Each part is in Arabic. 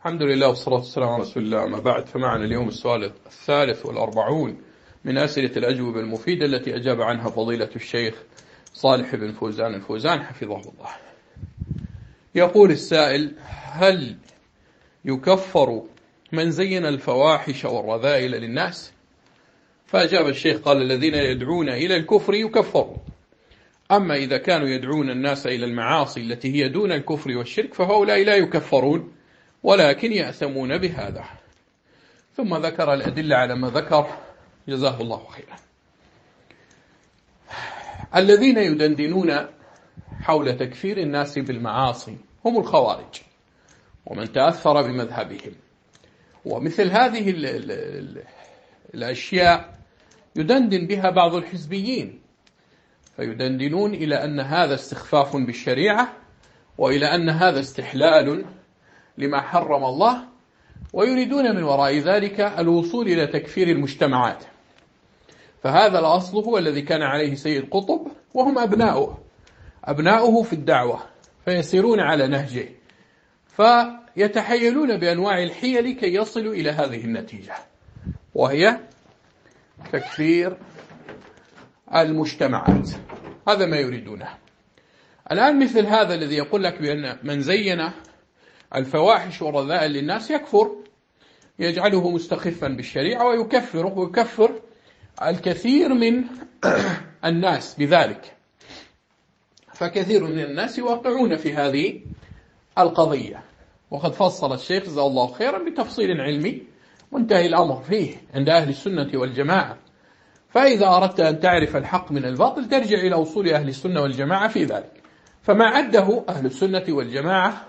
الحمد لله والصلاة والسلام على رسول الله. ما بعد فمعنا اليوم السؤال الثالث والأربعون من أسئلة الأجوبة المفيدة التي أجاب عنها فضيلة الشيخ صالح بن فوزان الفوزان حفظه الله. يقول السائل هل يكفر من زين الفواحش والرذائل للناس؟ فأجاب الشيخ قال الذين يدعون إلى الكفر يكفرون أما إذا كانوا يدعون الناس إلى المعاصي التي هي دون الكفر والشرك فهؤلاء لا يكفرون. ولكن يأثمون بهذا. ثم ذكر الأدلة على ما ذكر. جزاه الله خيرا. الذين يدندنون حول تكفير الناس بالمعاصي هم الخوارج ومن تأثر بمذهبهم. ومثل هذه ال ال ال الأشياء يدندن بها بعض الحزبيين. فيدندنون إلى أن هذا استخفاف بالشريعة وإلى أن هذا استحلال لما حرم الله ويريدون من وراء ذلك الوصول إلى تكفير المجتمعات. فهذا الأصل هو الذي كان عليه سيد قطب وهم أبناؤه. أبناؤه في الدعوة فيسيرون على نهجه. فيتحيلون بأنواع الحيل كي يصلوا إلى هذه النتيجة وهي تكفير المجتمعات. هذا ما يريدونه. الآن مثل هذا الذي يقول لك بأن من زين الفواحش والرذائل للناس يكفر يجعله مستخفا بالشريعة ويكفره ويكفر الكثير من الناس بذلك. فكثير من الناس يوقعون في هذه القضية. وقد فصل الشيخ جزاه الله خيرا بتفصيل علمي منتهي الأمر فيه عند أهل السنة والجماعة. فإذا أردت أن تعرف الحق من الباطل ترجع إلى أصول أهل السنة والجماعة في ذلك. فما عده أهل السنة والجماعة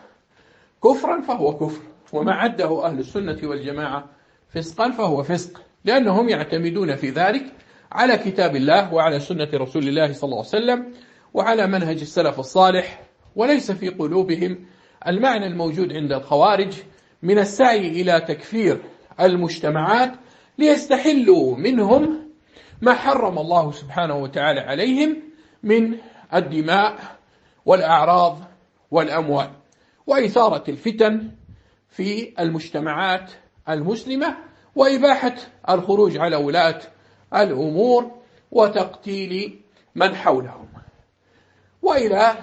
كفرا فهو كفر. وما عده أهل السنة والجماعة فسقا فهو فسق. لأنهم يعتمدون في ذلك على كتاب الله وعلى سنة رسول الله صلى الله عليه وسلم وعلى منهج السلف الصالح وليس في قلوبهم المعنى الموجود عند الخوارج من السعي إلى تكفير المجتمعات ليستحلوا منهم ما حرم الله سبحانه وتعالى عليهم من الدماء والأعراض والأموال. وإثارة الفتن في المجتمعات المسلمة وإباحة الخروج على ولاة الأمور وتقتيل من حولهم. وإلى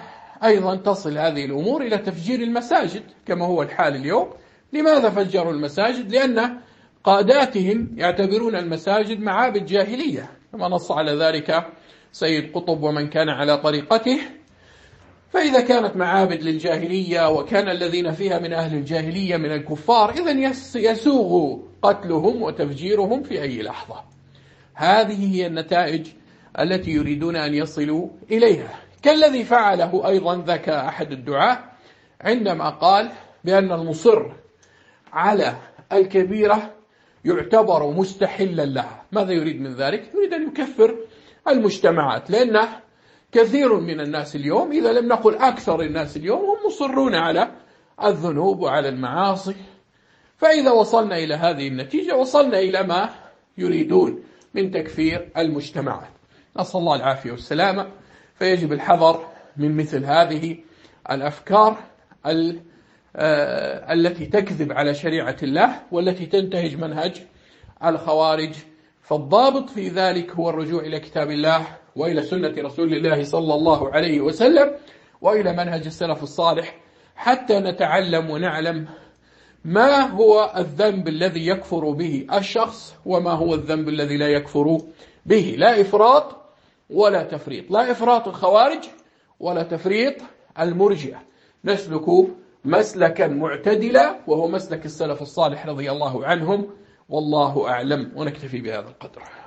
أيضا تصل هذه الأمور إلى تفجير المساجد كما هو الحال اليوم. لماذا فجروا المساجد؟ لأن قاداتهم يعتبرون المساجد معابد جاهلية كما نص على ذلك سيد قطب ومن كان على طريقته. فإذا كانت معابد للجاهلية وكان الذين فيها من أهل الجاهلية من الكفار إذا يسوغ قتلهم وتفجيرهم في أي لحظة. هذه هي النتائج التي يريدون أن يصلوا إليها. كالذي فعله أيضا ذاك أحد الدعاة عندما قال بأن المصر على الكبيرة يعتبر مستحلا لها. ماذا يريد من ذلك؟ يريد أن يكفر المجتمعات لأن كثير من الناس اليوم إذا لم نقل أكثر الناس اليوم هم مصرون على الذنوب وعلى المعاصي. فإذا وصلنا إلى هذه النتيجة وصلنا إلى ما يريدون من تكفير المجتمعات. نسأل الله العافية والسلامة. فيجب الحذر من مثل هذه الأفكار التي تكذب على شريعة الله والتي تنتهج منهج الخوارج. فالضابط في ذلك هو الرجوع إلى كتاب الله وإلى سنة رسول الله صلى الله عليه وسلم وإلى منهج السلف الصالح حتى نتعلم ونعلم ما هو الذنب الذي يكفر به الشخص وما هو الذنب الذي لا يكفر به. لا إفراط ولا تفريط. لا إفراط الخوارج ولا تفريط المرجئة. نسلك مسلكا معتدلا وهو مسلك السلف الصالح رضي الله عنهم. والله أعلم. ونكتفي بهذا القدر.